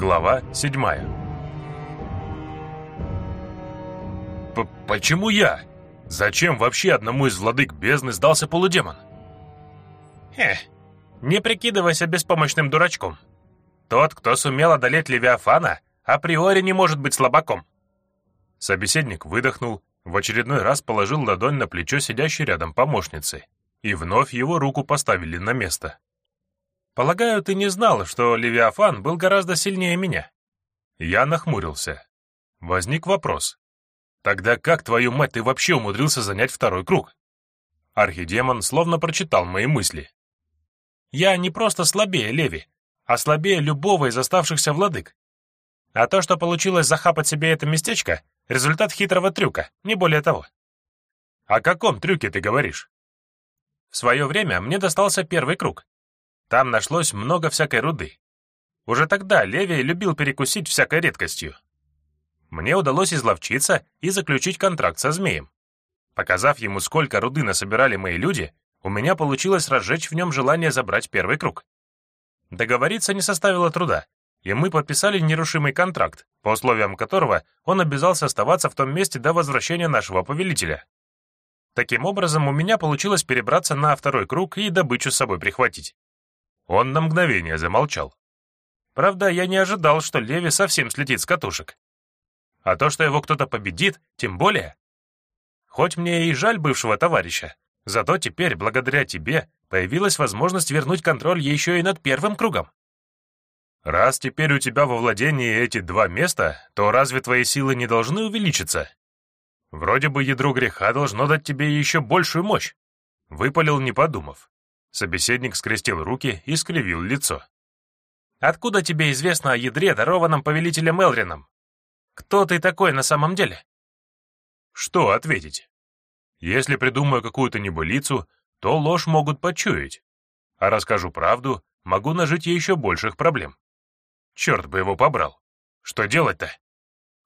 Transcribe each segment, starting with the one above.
Глава 7 «Почему я? Зачем вообще одному из владык бездны сдался полудемон?» «Хе, не прикидывайся беспомощным дурачком. Тот, кто сумел одолеть Левиафана, априори не может быть слабаком». Собеседник выдохнул, в очередной раз положил ладонь на плечо сидящей рядом помощницы, и вновь его руку поставили на место. «Полагаю, ты не знал, что Левиафан был гораздо сильнее меня?» Я нахмурился. Возник вопрос. «Тогда как, твою мать, ты вообще умудрился занять второй круг?» Архидемон словно прочитал мои мысли. «Я не просто слабее Леви, а слабее любого из оставшихся владык. А то, что получилось захапать себе это местечко, результат хитрого трюка, не более того». «О каком трюке ты говоришь?» В свое время мне достался первый круг. Там нашлось много всякой руды. Уже тогда Леви любил перекусить всякой редкостью. Мне удалось изловчиться и заключить контракт со змеем. Показав ему, сколько руды насобирали мои люди, у меня получилось разжечь в нем желание забрать первый круг. Договориться не составило труда, и мы подписали нерушимый контракт, по условиям которого он обязался оставаться в том месте до возвращения нашего повелителя. Таким образом, у меня получилось перебраться на второй круг и добычу с собой прихватить. Он на мгновение замолчал. Правда, я не ожидал, что Леви совсем слетит с катушек. А то, что его кто-то победит, тем более. Хоть мне и жаль бывшего товарища, зато теперь, благодаря тебе, появилась возможность вернуть контроль еще и над первым кругом. Раз теперь у тебя во владении эти два места, то разве твои силы не должны увеличиться? Вроде бы ядро греха должно дать тебе еще большую мощь. Выпалил, не подумав. Собеседник скрестил руки и скривил лицо. «Откуда тебе известно о ядре, дарованном повелителем Элрином? Кто ты такой на самом деле?» Что ответить? Если придумаю какую-то небылицу, то ложь могут почуять. А расскажу правду, могу нажить еще больших проблем. Черт бы его побрал. Что делать-то?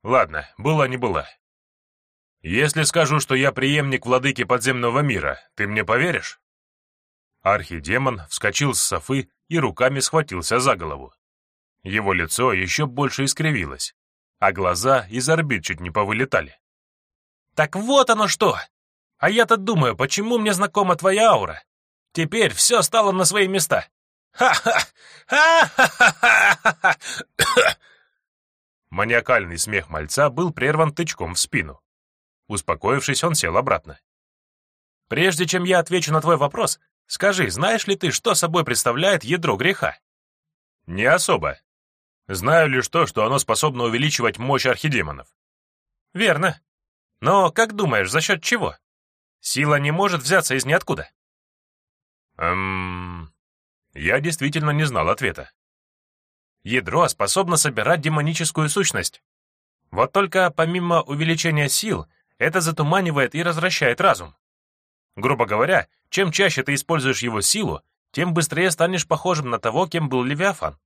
Ладно, была не была. Если скажу, что я преемник владыки подземного мира, ты мне поверишь? Архидемон вскочил с софы и руками схватился за голову. Его лицо еще больше искривилось, а глаза из орбит чуть не повылетали. «Так вот оно что! А я-то думаю, почему мне знакома твоя аура? Теперь все стало на свои места. Ха-ха! Ха-ха-ха-ха-ха!» Маниакальный смех мальца был прерван тычком в спину. Успокоившись, он сел обратно. «Прежде чем я отвечу на твой вопрос, скажи, знаешь ли ты, что собой представляет ядро греха?» «Не особо. Знаю лишь то, что оно способно увеличивать мощь архидемонов». «Верно. Но как думаешь, за счет чего? Сила не может взяться из ниоткуда». «Эм...» Я действительно не знал ответа. Ядро способно собирать демоническую сущность. Вот только помимо увеличения сил, это затуманивает и развращает разум. Грубо говоря, чем чаще ты используешь его силу, тем быстрее станешь похожим на того, кем был Левиафан.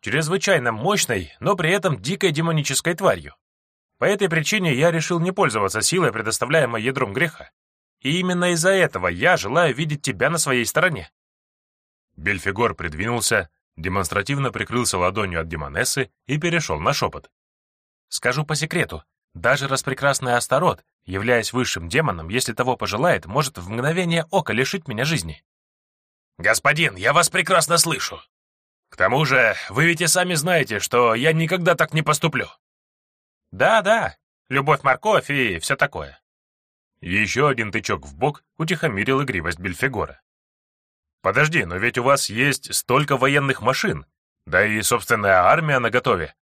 Чрезвычайно мощной, но при этом дикой демонической тварью. По этой причине я решил не пользоваться силой, предоставляемой ядром греха. И именно из-за этого я желаю видеть тебя на своей стороне. Бельфигор придвинулся, демонстративно прикрылся ладонью от демонессы и перешел на шепот. Скажу по секрету, даже распрекрасный Астарот, являясь высшим демоном, если того пожелает, может в мгновение ока лишить меня жизни. «Господин, я вас прекрасно слышу. К тому же, вы ведь и сами знаете, что я никогда так не поступлю». «Да-да, любовь-морковь и все такое». Еще один тычок в бок утихомирил игривость Бельфигора. «Подожди, но ведь у вас есть столько военных машин, да и собственная армия наготове.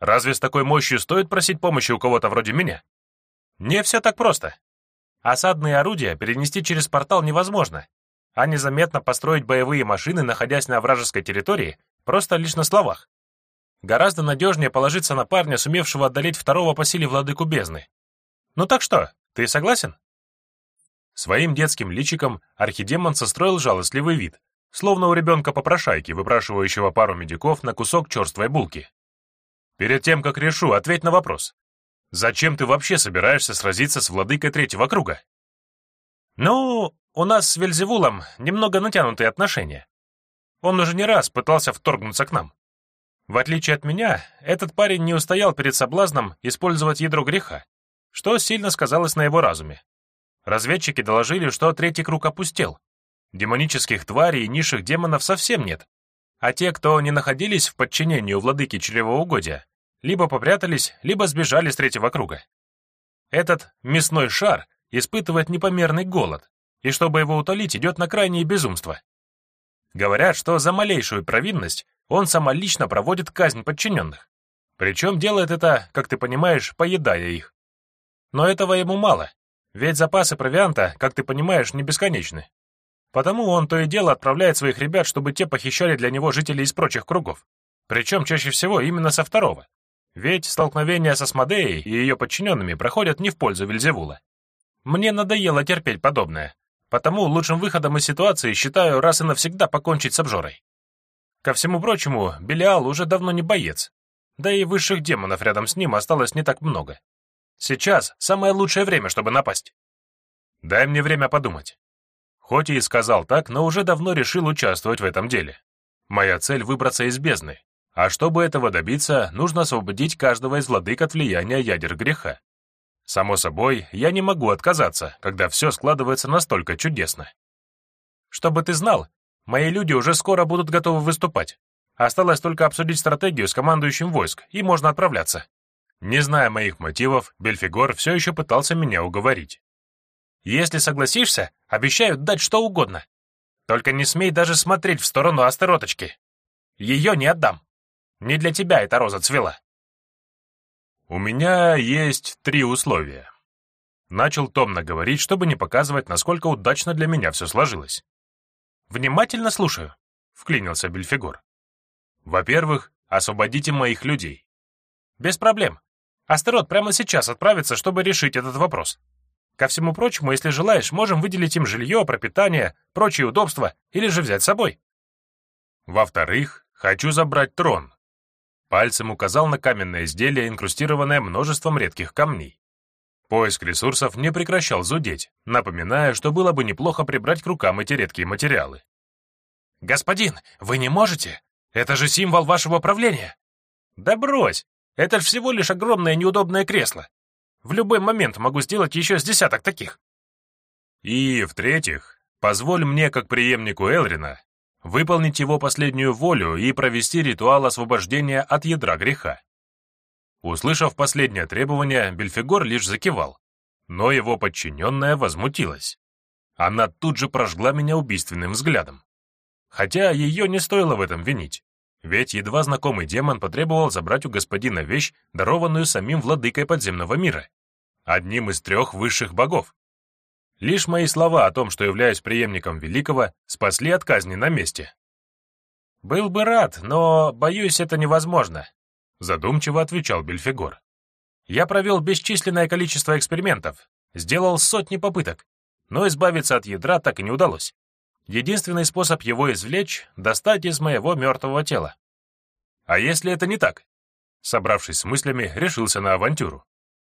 Разве с такой мощью стоит просить помощи у кого-то вроде меня? Не все так просто. Осадные орудия перенести через портал невозможно, а незаметно построить боевые машины, находясь на вражеской территории, просто лишь на словах. Гораздо надежнее положиться на парня, сумевшего одолеть второго по силе владыку бездны. Ну так что, ты согласен? Своим детским личиком архидемон состроил жалостливый вид, словно у ребенка-попрошайки, выпрашивающего пару медиков на кусок черствой булки. Перед тем, как решу, ответь на вопрос. Зачем ты вообще собираешься сразиться с владыкой третьего круга? Ну, у нас с Вельзевулом немного натянутые отношения. Он уже не раз пытался вторгнуться к нам. В отличие от меня, этот парень не устоял перед соблазном использовать ядро греха, что сильно сказалось на его разуме. Разведчики доложили, что третий круг опустел. Демонических тварей и низших демонов совсем нет. А те, кто не находились в подчинении у владыки чревоугодия, либо попрятались, либо сбежали с третьего круга. Этот мясной шар испытывает непомерный голод, и чтобы его утолить, идет на крайнее безумство. Говорят, что за малейшую провинность он самолично проводит казнь подчиненных. Причем делает это, как ты понимаешь, поедая их. Но этого ему мало, ведь запасы провианта, как ты понимаешь, не бесконечны. Потому он то и дело отправляет своих ребят, чтобы те похищали для него жителей из прочих кругов. Причем чаще всего именно со второго. Ведь столкновения со Смодеей и ее подчиненными проходят не в пользу Вильзевула. Мне надоело терпеть подобное, потому лучшим выходом из ситуации считаю раз и навсегда покончить с обжорой. Ко всему прочему, Белиал уже давно не боец, да и высших демонов рядом с ним осталось не так много. Сейчас самое лучшее время, чтобы напасть. Дай мне время подумать. Хоть и сказал так, но уже давно решил участвовать в этом деле. Моя цель — выбраться из бездны, а чтобы этого добиться, нужно освободить каждого из владык от влияния ядер греха. Само собой, я не могу отказаться, когда все складывается настолько чудесно. Чтобы ты знал, мои люди уже скоро будут готовы выступать. Осталось только обсудить стратегию с командующим войск, и можно отправляться. Не зная моих мотивов, Бельфигор все еще пытался меня уговорить. Если согласишься, обещаю дать что угодно. Только не смей даже смотреть в сторону астероточки. Ее не отдам. Не для тебя эта роза цвела. «У меня есть три условия». Начал томно говорить, чтобы не показывать, насколько удачно для меня все сложилось. «Внимательно слушаю», — вклинился Бельфигор. «Во-первых, освободите моих людей». «Без проблем. Астерот прямо сейчас отправится, чтобы решить этот вопрос. Ко всему прочему, если желаешь, можем выделить им жилье, пропитание, прочие удобства, или же взять с собой». «Во-вторых, хочу забрать трон, Пальцем указал на каменное изделие, инкрустированное множеством редких камней. Поиск ресурсов не прекращал зудеть, напоминая, что было бы неплохо прибрать к рукам эти редкие материалы. «Господин, вы не можете? Это же символ вашего правления!» «Да брось! Это ж всего лишь огромное неудобное кресло. В любой момент могу сделать еще с десяток таких». «И, в-третьих, позволь мне, как преемнику Элрина, выполнить его последнюю волю и провести ритуал освобождения от ядра греха. Услышав последнее требование, Бельфигор лишь закивал, но его подчиненная возмутилась. Она тут же прожгла меня убийственным взглядом. Хотя ее не стоило в этом винить, ведь едва знакомый демон потребовал забрать у господина вещь, дарованную самим владыкой подземного мира, одним из трех высших богов. Лишь мои слова о том, что являюсь преемником Великого, спасли от казни на месте. «Был бы рад, но, боюсь, это невозможно», — задумчиво отвечал Бельфигор. «Я провел бесчисленное количество экспериментов, сделал сотни попыток, но избавиться от ядра так и не удалось. Единственный способ его извлечь — достать из моего мертвого тела. А если это не так?» Собравшись с мыслями, решился на авантюру.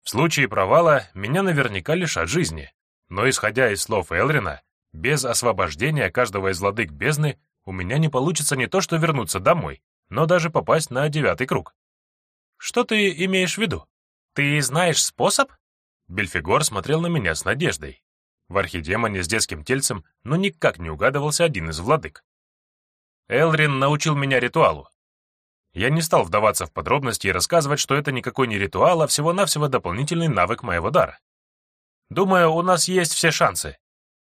В случае провала меня наверняка лишат жизни, но исходя из слов Элрина, без освобождения каждого из владык бездны у меня не получится не то что вернуться домой, но даже попасть на девятый круг. Что ты имеешь в виду? Ты знаешь способ? Бельфигор смотрел на меня с надеждой. В архидемоне с детским тельцем, но никак не угадывался один из владык. Элрин научил меня ритуалу. Я не стал вдаваться в подробности и рассказывать, что это никакой не ритуал, а всего-навсего дополнительный навык моего дара. Думаю, у нас есть все шансы.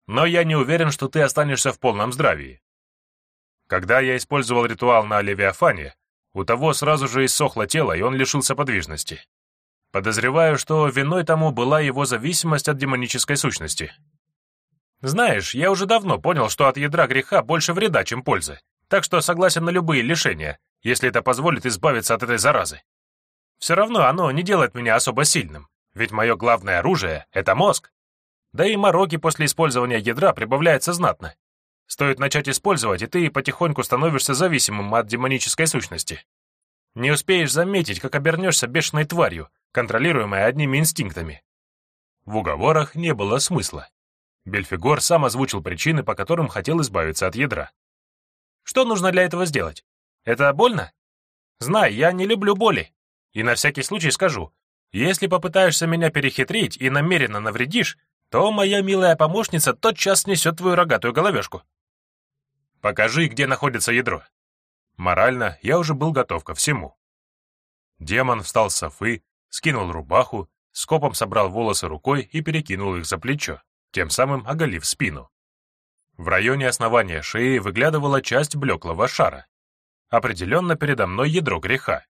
Но я не уверен, что ты останешься в полном здравии. Когда я использовал ритуал на Левиафане, у того сразу же иссохло тело, и он лишился подвижности. Подозреваю, что виной тому была его зависимость от демонической сущности. Знаешь, я уже давно понял, что от ядра греха больше вреда, чем пользы, так что согласен на любые лишения, если это позволит избавиться от этой заразы. Все равно оно не делает меня особо сильным. Ведь мое главное оружие — это мозг. Да и мороки после использования ядра прибавляются знатно. Стоит начать использовать, и ты потихоньку становишься зависимым от демонической сущности. Не успеешь заметить, как обернешься бешеной тварью, контролируемой одними инстинктами. В уговорах не было смысла. Бельфигор сам озвучил причины, по которым хотел избавиться от ядра. Что нужно для этого сделать? Это больно? Знай, я не люблю боли. И на всякий случай скажу, если попытаешься меня перехитрить и намеренно навредишь, то моя милая помощница тотчас снесет твою рогатую головешку. Покажи, где находится ядро. Морально я уже был готов ко всему. Демон встал с софы, скинул рубаху, скопом собрал волосы рукой и перекинул их за плечо, тем самым оголив спину. В районе основания шеи выглядывала часть блеклого шара. Определенно передо мной ядро греха.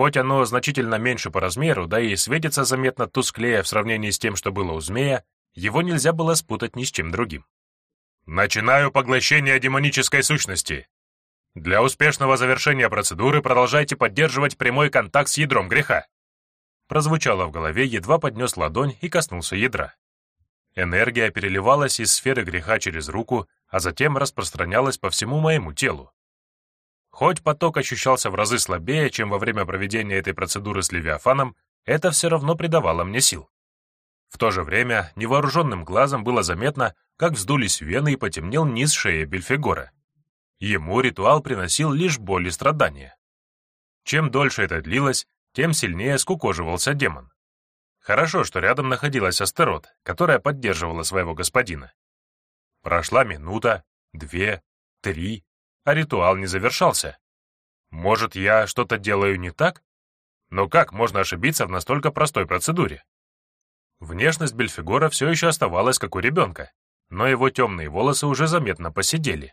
Хоть оно значительно меньше по размеру, да и светится заметно тусклее в сравнении с тем, что было у змея, его нельзя было спутать ни с чем другим. «Начинаю поглощение демонической сущности. Для успешного завершения процедуры продолжайте поддерживать прямой контакт с ядром греха». Прозвучало в голове, едва поднес ладонь и коснулся ядра. Энергия переливалась из сферы греха через руку, а затем распространялась по всему моему телу. Хоть поток ощущался в разы слабее, чем во время проведения этой процедуры с Левиафаном, это все равно придавало мне сил. В то же время невооруженным глазом было заметно, как вздулись вены и потемнел низ шеи Бельфигора. Ему ритуал приносил лишь боль и страдания. Чем дольше это длилось, тем сильнее скукоживался демон. Хорошо, что рядом находилась Астерот, которая поддерживала своего господина. Прошла минута, две, три, а ритуал не завершался. Может, я что-то делаю не так? Но как можно ошибиться в настолько простой процедуре? Внешность Бельфигора все еще оставалась как у ребенка, но его темные волосы уже заметно посидели.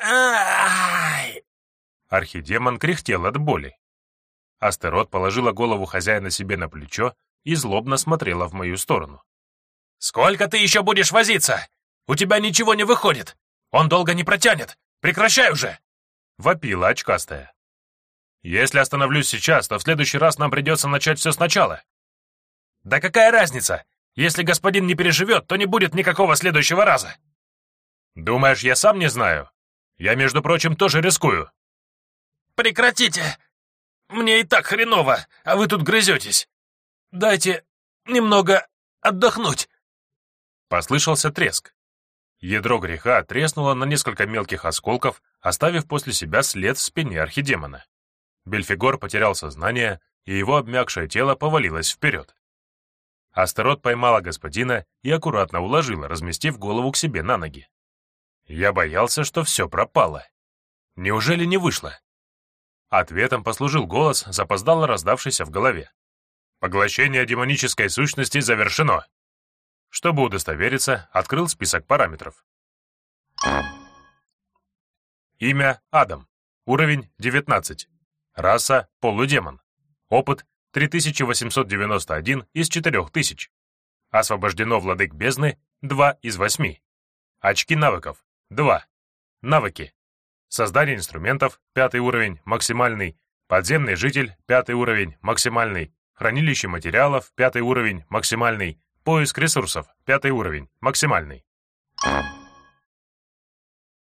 Ай! Архидемон кряхтел от боли. Астерот положила голову хозяина себе на плечо и злобно смотрела в мою сторону. «Сколько ты еще будешь возиться? У тебя ничего не выходит! Он долго не протянет! Прекращай уже!» Вопила очкастая. «Если остановлюсь сейчас, то в следующий раз нам придется начать все сначала». «Да какая разница? Если господин не переживет, то не будет никакого следующего раза». «Думаешь, я сам не знаю? Я, между прочим, тоже рискую». «Прекратите! Мне и так хреново, а вы тут грызетесь. Дайте немного отдохнуть». Послышался треск. Ядро греха треснуло на несколько мелких осколков, оставив после себя след в спине архидемона. Бельфигор потерял сознание, и его обмякшее тело повалилось вперед. Астерот поймала господина и аккуратно уложила, разместив голову к себе на ноги. Я боялся, что все пропало. Неужели не вышло? Ответом послужил голос, запоздало раздавшийся в голове. Поглощение демонической сущности завершено. Чтобы удостовериться, открыл список параметров. Имя — Адам. Уровень — 19. Раса — полудемон. Опыт — 3891 из 4000. Освобождено владык бездны — 2 из 8. Очки навыков — 2. Навыки. Создание инструментов — 5 уровень, максимальный. Подземный житель — 5 уровень, максимальный. Хранилище материалов — 5 уровень, максимальный. Поиск ресурсов, пятый уровень, максимальный.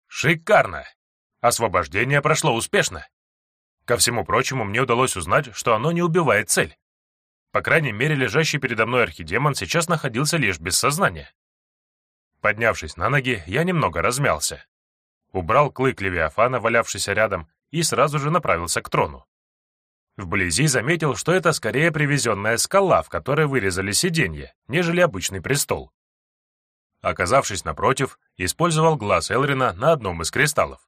Шикарно! Освобождение прошло успешно. Ко всему прочему, мне удалось узнать, что оно не убивает цель. По крайней мере, лежащий передо мной архидемон сейчас находился лишь без сознания. Поднявшись на ноги, я немного размялся. Убрал клык Левиафана, валявшийся рядом, и сразу же направился к трону. Вблизи заметил, что это скорее привезенная скала, в которой вырезали сиденье, нежели обычный престол. Оказавшись напротив, использовал глаз Элрина на одном из кристаллов.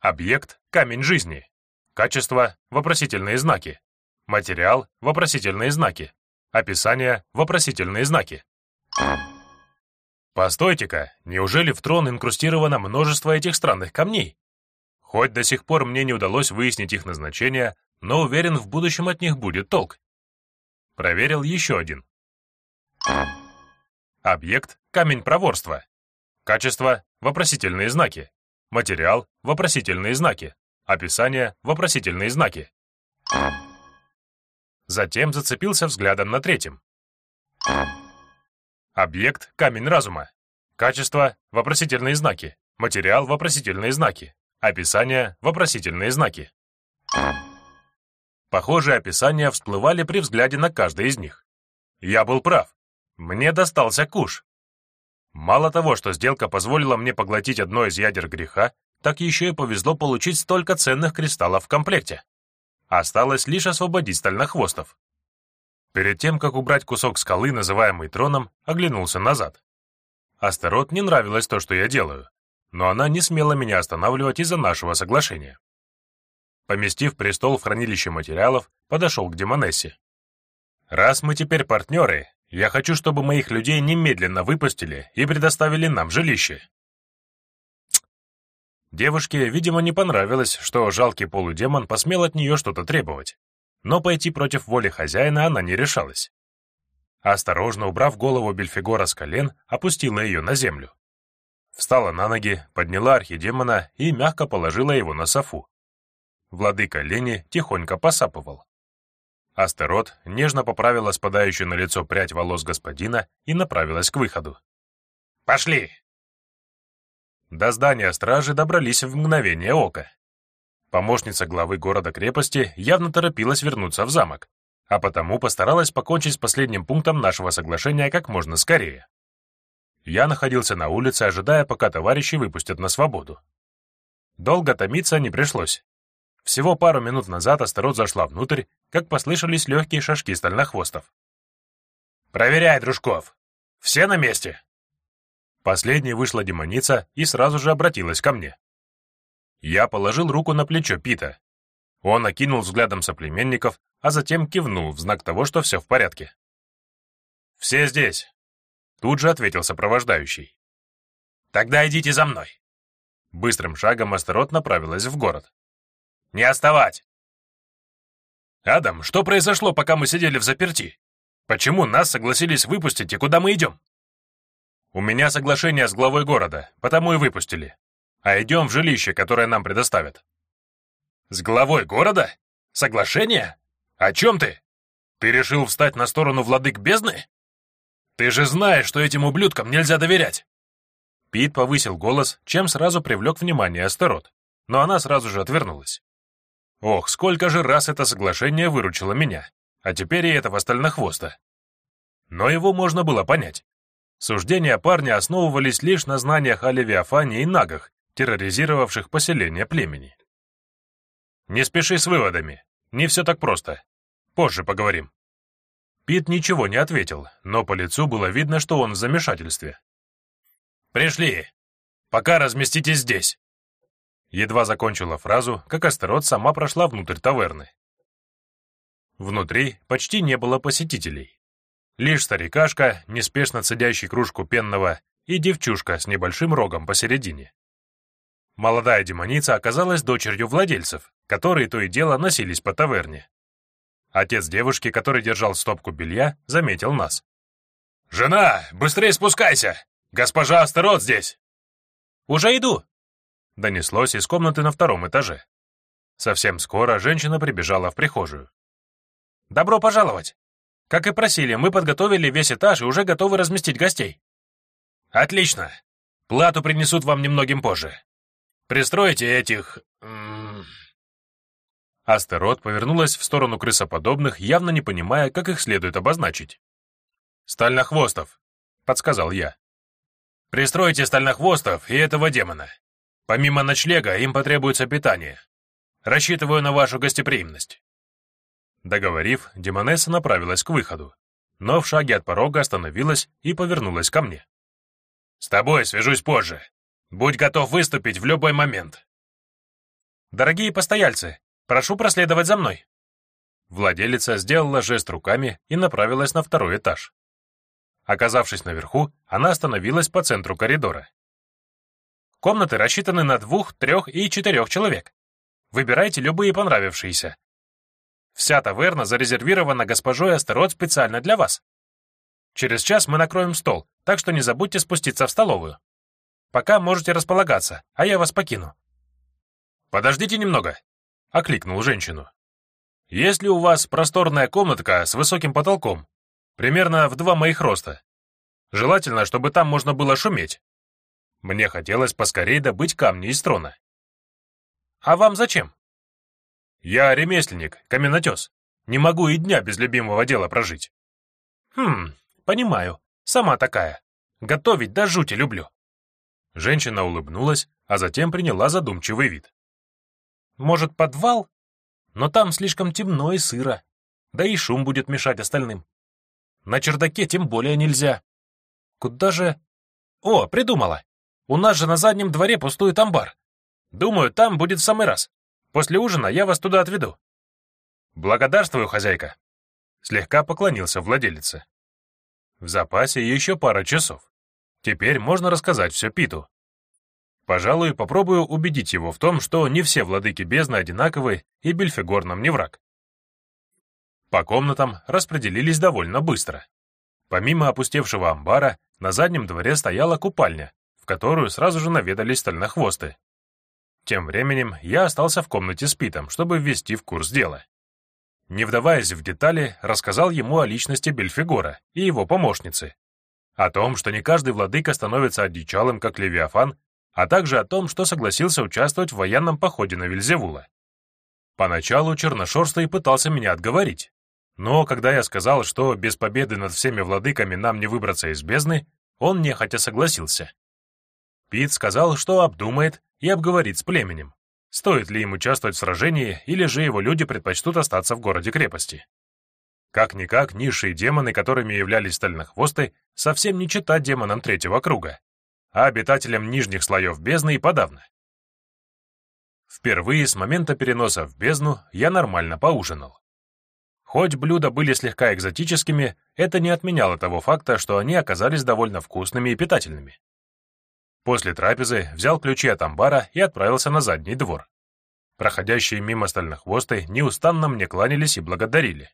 Объект — камень жизни. Качество — вопросительные знаки. Материал — вопросительные знаки. Описание — вопросительные знаки. Постойте-ка, неужели в трон инкрустировано множество этих странных камней? Хоть до сих пор мне не удалось выяснить их назначение, но уверен, в будущем от них будет толк. Проверил еще один. Объект — камень проворства. Качество — вопросительные знаки. Материал — вопросительные знаки. Описание — вопросительные знаки. Затем зацепился взглядом на третьем. Объект — камень разума. Качество — вопросительные знаки. Материал — вопросительные знаки. Описание — вопросительные знаки. Похожие описания всплывали при взгляде на каждый из них. Я был прав. Мне достался куш. Мало того, что сделка позволила мне поглотить одно из ядер греха, так еще и повезло получить столько ценных кристаллов в комплекте. Осталось лишь освободить стальнохвостов. Перед тем, как убрать кусок скалы, называемый троном, оглянулся назад. Астерот не нравилось то, что я делаю, но она не смела меня останавливать из-за нашего соглашения. Поместив престол в хранилище материалов, подошел к Демонессе. «Раз мы теперь партнеры, я хочу, чтобы моих людей немедленно выпустили и предоставили нам жилище». Девушке, видимо, не понравилось, что жалкий полудемон посмел от нее что-то требовать, но пойти против воли хозяина она не решалась. Осторожно убрав голову Бельфигора с колен, опустила ее на землю. Встала на ноги, подняла архидемона и мягко положила его на софу. Владыка Лени тихонько посапывал. Астерот нежно поправила спадающую на лицо прядь волос господина и направилась к выходу. «Пошли!» До здания стражи добрались в мгновение ока. Помощница главы города-крепости явно торопилась вернуться в замок, а потому постаралась покончить с последним пунктом нашего соглашения как можно скорее. Я находился на улице, ожидая, пока товарищи выпустят на свободу. Долго томиться не пришлось. Всего пару минут назад Астарот зашла внутрь, как послышались легкие шажки стальнохвостов. «Проверяй, дружков! Все на месте!» Последней вышла демоница и сразу же обратилась ко мне. Я положил руку на плечо Пита. Он окинул взглядом соплеменников, а затем кивнул в знак того, что все в порядке. «Все здесь», — тут же ответил сопровождающий. «Тогда идите за мной». Быстрым шагом Астерот направилась в город. Не отставать!» «Адам, что произошло, пока мы сидели в заперти? Почему нас согласились выпустить и куда мы идем?» «У меня соглашение с главой города, потому и выпустили. А идем в жилище, которое нам предоставят». «С главой города? Соглашение? О чем ты? Ты решил встать на сторону владык бездны? Ты же знаешь, что этим ублюдкам нельзя доверять!» Пит повысил голос, чем сразу привлек внимание Астерот, но она сразу же отвернулась. Ох, сколько же раз это соглашение выручило меня, а теперь и этого стальнохвоста. Но его можно было понять. Суждения парня основывались лишь на знаниях о Левиафане и нагах, терроризировавших поселение племени. «Не спеши с выводами, не все так просто. Позже поговорим». Пит ничего не ответил, но по лицу было видно, что он в замешательстве. «Пришли. Пока разместитесь здесь». Едва закончила фразу, как Астерот сама прошла внутрь таверны. Внутри почти не было посетителей. Лишь старикашка, неспешно цедящий кружку пенного, и девчушка с небольшим рогом посередине. Молодая демоница оказалась дочерью владельцев, которые то и дело носились по таверне. Отец девушки, который держал стопку белья, заметил нас. «Жена, быстрее спускайся! Госпожа Астерот здесь!» «Уже иду!» донеслось из комнаты на втором этаже. Совсем скоро женщина прибежала в прихожую. «Добро пожаловать! Как и просили, мы подготовили весь этаж и уже готовы разместить гостей». «Отлично! Плату принесут вам немногим позже. Пристройте этих...» Астерот повернулась в сторону крысоподобных, явно не понимая, как их следует обозначить. «Стальнохвостов», — подсказал я. «Пристройте стальнохвостов и этого демона. Помимо ночлега им потребуется питание. Рассчитываю на вашу гостеприимность». Договорив, Демонесса направилась к выходу, но в шаге от порога остановилась и повернулась ко мне. «С тобой свяжусь позже. Будь готов выступить в любой момент». «Дорогие постояльцы, прошу проследовать за мной». Владелица сделала жест руками и направилась на второй этаж. Оказавшись наверху, она остановилась по центру коридора. Комнаты рассчитаны на двух, трех и четырех человек. Выбирайте любые понравившиеся. Вся таверна зарезервирована госпожой Астерот специально для вас. Через час мы накроем стол, так что не забудьте спуститься в столовую. Пока можете располагаться, а я вас покину». «Подождите немного», — окликнул женщину. «Есть ли у вас просторная комнатка с высоким потолком? Примерно в два моих роста. Желательно, чтобы там можно было шуметь. Мне хотелось поскорее добыть камни из трона. «А вам зачем?» «Я ремесленник, каменотес. Не могу и дня без любимого дела прожить». «Хм, понимаю. Сама такая. Готовить до жути люблю». Женщина улыбнулась, а затем приняла задумчивый вид. «Может, подвал? Но там слишком темно и сыро, да и шум будет мешать остальным. На чердаке тем более нельзя. Куда же... О, придумала! У нас же на заднем дворе пустует амбар. Думаю, там будет в самый раз. После ужина я вас туда отведу». «Благодарствую, хозяйка!» Слегка поклонился владелице. В запасе еще пара часов. Теперь можно рассказать все Питу. Пожалуй, попробую убедить его в том, что не все владыки бездны одинаковы, и Бельфигор нам не враг. По комнатам распределились довольно быстро. Помимо опустевшего амбара, на заднем дворе стояла купальня, в которую сразу же наведались стальнохвосты. Тем временем я остался в комнате с Питом, чтобы ввести в курс дела. Не вдаваясь в детали, рассказал ему о личности Бельфигора и его помощницы, о том, что не каждый владыка становится одичалым, как Левиафан, а также о том, что согласился участвовать в военном походе на Вильзевула. Поначалу Черношорстый пытался меня отговорить, но когда я сказал, что без победы над всеми владыками нам не выбраться из бездны, он нехотя согласился. Пит сказал, что обдумает и обговорит с племенем, Стоит ли им участвовать в сражении, или же его люди предпочтут остаться в городе-крепости? Как-никак, низшие демоны, которыми являлись стальнохвосты, совсем не читать демонам третьего круга, а обитателям нижних слоев бездны и подавно. Впервые с момента переноса в бездну я нормально поужинал. Хоть блюда были слегка экзотическими, это не отменяло того факта, что они оказались довольно вкусными и питательными. После трапезы взял ключи от амбара и отправился на задний двор. Проходящие мимо стальнохвосты неустанно мне кланялись и благодарили.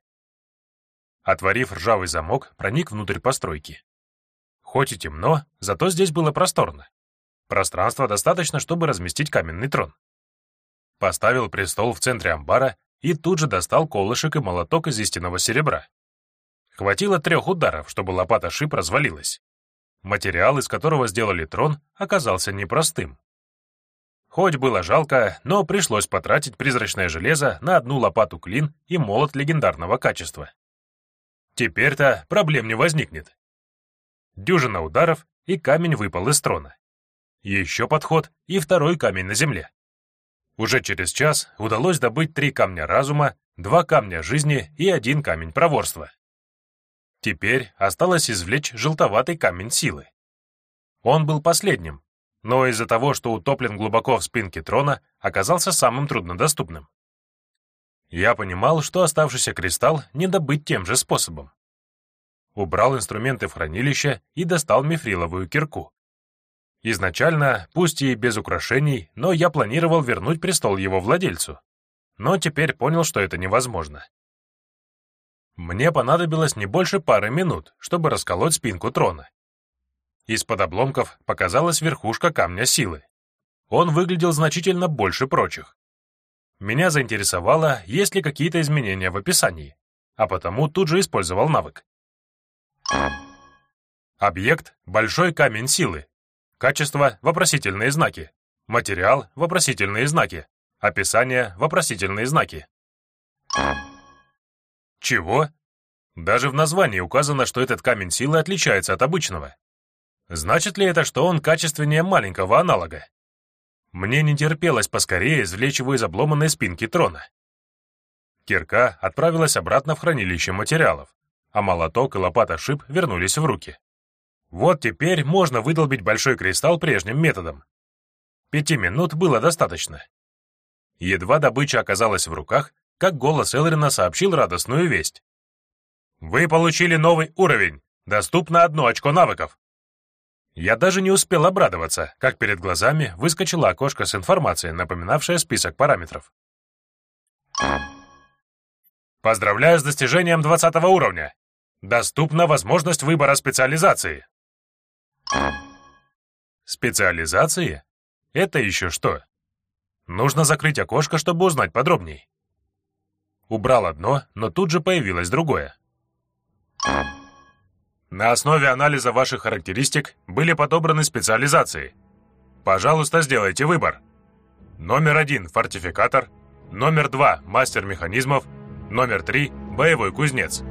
Отворив ржавый замок, проник внутрь постройки. Хоть и темно, зато здесь было просторно. Пространства достаточно, чтобы разместить каменный трон. Поставил престол в центре амбара и тут же достал колышек и молоток из истинного серебра. Хватило трех ударов, чтобы лопата шип развалилась. Материал, из которого сделали трон, оказался непростым. Хоть было жалко, но пришлось потратить призрачное железо на одну лопату клин и молот легендарного качества. Теперь-то проблем не возникнет. Дюжина ударов, и камень выпал из трона. Еще подход, и второй камень на земле. Уже через час удалось добыть три камня разума, два камня жизни и один камень проворства. Теперь осталось извлечь желтоватый камень силы. Он был последним, но из-за того, что утоплен глубоко в спинке трона, оказался самым труднодоступным. Я понимал, что оставшийся кристалл не добыть тем же способом. Убрал инструменты в хранилище и достал мифриловую кирку. Изначально, пусть и без украшений, но я планировал вернуть престол его владельцу. Но теперь понял, что это невозможно. Мне понадобилось не больше пары минут, чтобы расколоть спинку трона. Из-под обломков показалась верхушка камня силы. Он выглядел значительно больше прочих. Меня заинтересовало, есть ли какие-то изменения в описании, а потому тут же использовал навык. Объект — большой камень силы. Качество — вопросительные знаки. Материал — вопросительные знаки. Описание — вопросительные знаки. Чего? Даже в названии указано, что этот камень силы отличается от обычного. Значит ли это, что он качественнее маленького аналога? Мне не терпелось поскорее извлечь его из обломанной спинки трона. Кирка отправилась обратно в хранилище материалов, а молоток и лопата шип вернулись в руки. Вот теперь можно выдолбить большой кристалл прежним методом. Пяти минут было достаточно. Едва добыча оказалась в руках, как голос Элрина сообщил радостную весть. «Вы получили новый уровень! Доступно одно очко навыков!» Я даже не успел обрадоваться, как перед глазами выскочило окошко с информацией, напоминавшее список параметров. Поздравляю с достижением 20 уровня! Доступна возможность выбора специализации. Специализации? Это еще что? Нужно закрыть окошко, чтобы узнать подробней. Убрал одно, но тут же появилось другое. На основе анализа ваших характеристик были подобраны специализации. Пожалуйста, сделайте выбор. Номер один – фортификатор. Номер два – мастер механизмов. Номер три – боевой кузнец.